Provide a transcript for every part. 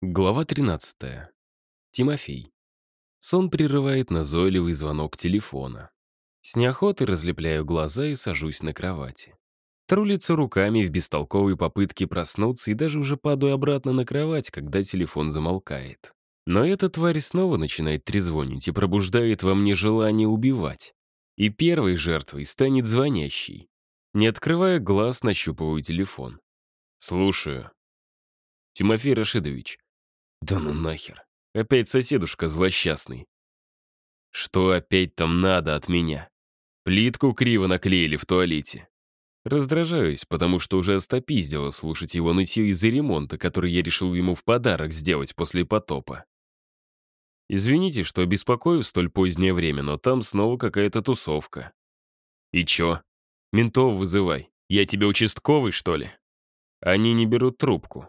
Глава 13. Тимофей. Сон прерывает назойливый звонок телефона. С неохотой разлепляю глаза и сажусь на кровати. Тру лицо руками в бестолковой попытке проснуться и даже уже падаю обратно на кровать, когда телефон замолкает. Но эта тварь снова начинает трезвонить и пробуждает во мне желание убивать. И первой жертвой станет звонящий. Не открывая глаз, нащупываю телефон. Слушаю. Тимофей Рашидович, да ну нахер. Опять соседушка злосчастный. Что опять там надо от меня? Плитку криво наклеили в туалете. Раздражаюсь, потому что уже остопиздило слушать его нытье из-за ремонта, который я решил ему в подарок сделать после потопа. Извините, что беспокою в столь позднее время, но там снова какая-то тусовка. И чё? Ментов вызывай. Я тебе участковый, что ли? Они не берут трубку.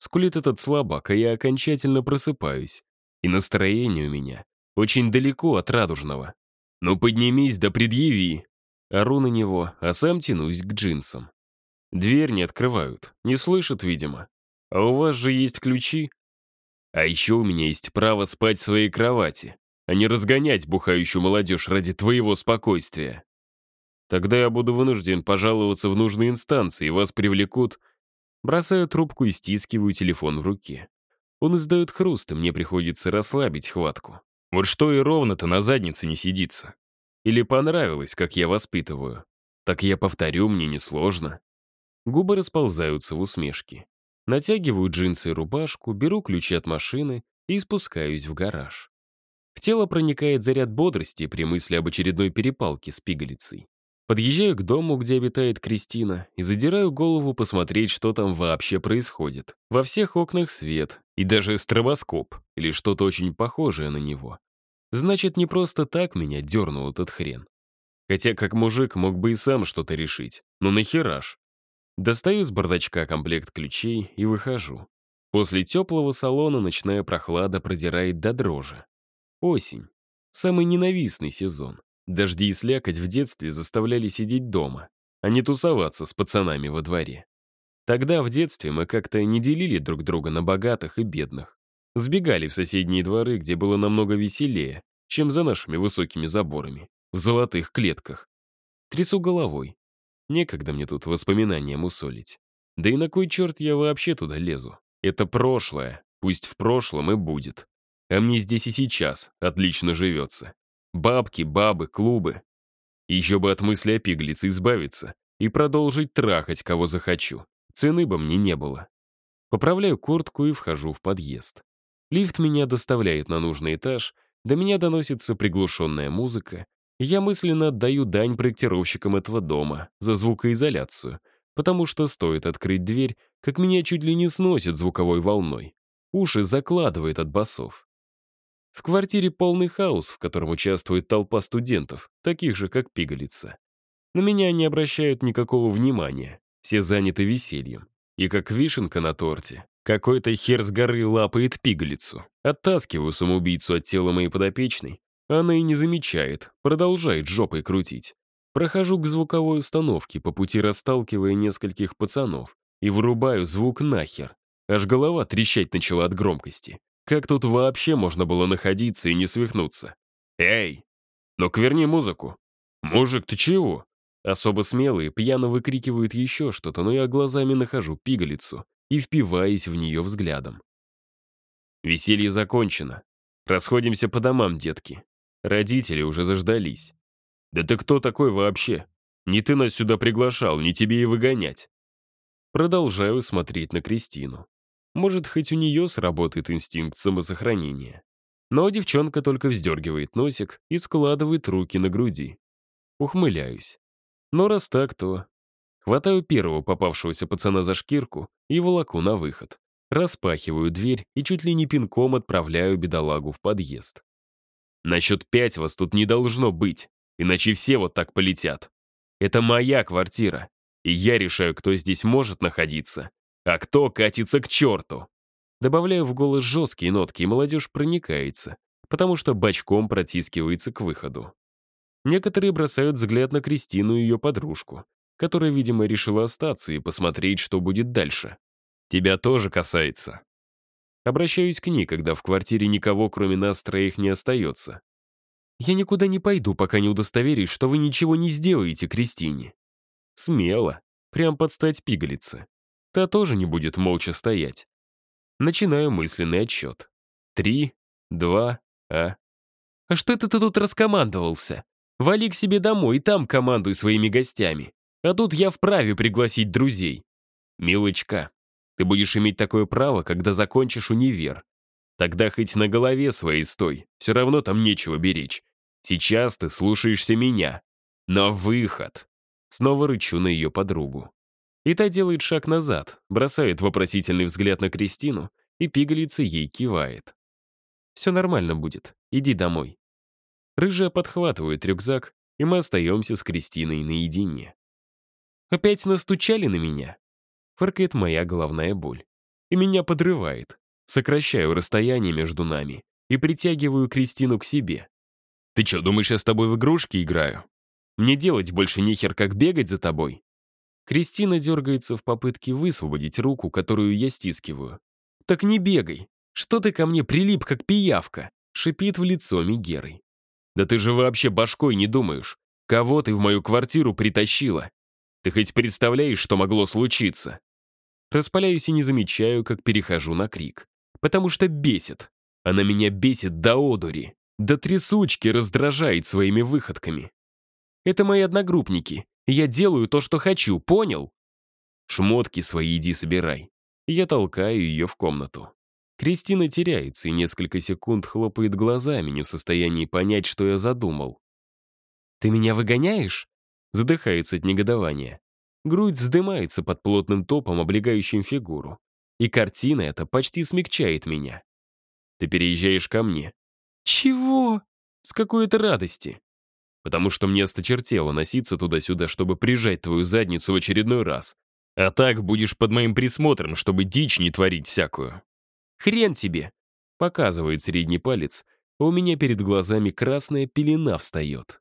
Скулит этот слабак, а я окончательно просыпаюсь. И настроение у меня очень далеко от радужного. Ну поднимись да предъяви. Ору на него, а сам тянусь к джинсам. Дверь не открывают, не слышат, видимо. А у вас же есть ключи. А еще у меня есть право спать в своей кровати, а не разгонять бухающую молодежь ради твоего спокойствия. Тогда я буду вынужден пожаловаться в нужные инстанции, и вас привлекут Бросаю трубку и стискиваю телефон в руке. Он издает хруст, и мне приходится расслабить хватку. Вот что и ровно-то на заднице не сидится. Или понравилось, как я воспитываю. Так я повторю, мне несложно. Губы расползаются в усмешке. Натягиваю джинсы и рубашку, беру ключи от машины и спускаюсь в гараж. В тело проникает заряд бодрости при мысли об очередной перепалке с пигалицей. Подъезжаю к дому, где обитает Кристина, и задираю голову посмотреть, что там вообще происходит. Во всех окнах свет, и даже стробоскоп, или что-то очень похожее на него. Значит, не просто так меня дернул этот хрен. Хотя как мужик мог бы и сам что-то решить. Ну нахера ж? Достаю с бардачка комплект ключей и выхожу. После теплого салона ночная прохлада продирает до дрожи. Осень. Самый ненавистный сезон. Дожди и слякоть в детстве заставляли сидеть дома, а не тусоваться с пацанами во дворе. Тогда, в детстве, мы как-то не делили друг друга на богатых и бедных. Сбегали в соседние дворы, где было намного веселее, чем за нашими высокими заборами, в золотых клетках. Трясу головой. Некогда мне тут воспоминания мусолить. Да и на кой черт я вообще туда лезу? Это прошлое, пусть в прошлом и будет. А мне здесь и сейчас отлично живется. Бабки, бабы, клубы. Еще бы от мысли о пиглице избавиться и продолжить трахать, кого захочу. Цены бы мне не было. Поправляю куртку и вхожу в подъезд. Лифт меня доставляет на нужный этаж, до меня доносится приглушенная музыка, я мысленно отдаю дань проектировщикам этого дома за звукоизоляцию, потому что стоит открыть дверь, как меня чуть ли не сносит звуковой волной. Уши закладывает от басов. В квартире полный хаос, в котором участвует толпа студентов, таких же, как пигалица. На меня не обращают никакого внимания, все заняты весельем. И как вишенка на торте, какой-то хер с горы лапает пигалицу. Оттаскиваю самоубийцу от тела моей подопечной, она и не замечает, продолжает жопой крутить. Прохожу к звуковой установке, по пути расталкивая нескольких пацанов, и вырубаю звук нахер. Аж голова трещать начала от громкости. Как тут вообще можно было находиться и не свихнуться? «Эй! Ну-ка верни музыку!» «Мужик, ты чего?» Особо смелые пьяно выкрикивают еще что-то, но я глазами нахожу пигалицу и впиваюсь в нее взглядом. Веселье закончено. Расходимся по домам, детки. Родители уже заждались. Да ты кто такой вообще? Не ты нас сюда приглашал, не тебе и выгонять. Продолжаю смотреть на Кристину. Может, хоть у нее сработает инстинкт самосохранения. Но девчонка только вздергивает носик и складывает руки на груди. Ухмыляюсь. Но раз так, то... Хватаю первого попавшегося пацана за шкирку и волоку на выход. Распахиваю дверь и чуть ли не пинком отправляю бедолагу в подъезд. На счет пять вас тут не должно быть, иначе все вот так полетят. Это моя квартира, и я решаю, кто здесь может находиться, а кто катится к черту. Добавляю в голос жесткие нотки, и молодежь проникается, потому что бочком протискивается к выходу. Некоторые бросают взгляд на Кристину и ее подружку, которая, видимо, решила остаться и посмотреть, что будет дальше. Тебя тоже касается. Обращаюсь к ней, когда в квартире никого, кроме нас троих, не остается. «Я никуда не пойду, пока не удостоверюсь, что вы ничего не сделаете Кристине». Смело, прям под стать пигалице. Та тоже не будет молча стоять. Начинаю мысленный отсчет. Три, два, а... «А что это ты тут раскомандовался? Вали к себе домой и там командуй своими гостями. А тут я вправе пригласить друзей. Милочка, ты будешь иметь такое право, когда закончишь универ. Тогда хоть на голове своей стой, все равно там нечего беречь. Сейчас ты слушаешься меня. На выход!» Снова рычу на ее подругу. И та делает шаг назад, бросает вопросительный взгляд на Кристину, и пигалица ей кивает. «Все нормально будет, иди домой». Рыжая подхватывает рюкзак, и мы остаемся с Кристиной наедине. «Опять настучали на меня?» Фыркает моя головная боль. И меня подрывает. Сокращаю расстояние между нами и притягиваю Кристину к себе. «Ты что, думаешь, я с тобой в игрушки играю? Мне делать больше нехер, как бегать за тобой?» Кристина дергается в попытке высвободить руку, которую я стискиваю. «Так не бегай! Что ты ко мне прилип, как пиявка?» — шипит в лицо Мигерой. «Да ты же вообще башкой не думаешь. Кого ты в мою квартиру притащила? Ты хоть представляешь, что могло случиться?» Распаляюсь и не замечаю, как перехожу на крик. Потому что бесит. Она меня бесит до одури. До трясучки раздражает своими выходками. Это мои одногруппники. Я делаю то, что хочу, понял? Шмотки свои иди собирай. Я толкаю ее в комнату. Кристина теряется и несколько секунд хлопает глазами, не в состоянии понять, что я задумал. «Ты меня выгоняешь?» Задыхается от негодования. Грудь вздымается под плотным топом, облегающим фигуру. И картина эта почти смягчает меня. Ты переезжаешь ко мне. Чего? С какой-то радости. Потому что мне осточертело носиться туда-сюда, чтобы прижать твою задницу в очередной раз. А так будешь под моим присмотром, чтобы дичь не творить всякую. Хрен тебе! Показывает средний палец, а у меня перед глазами красная пелена встает.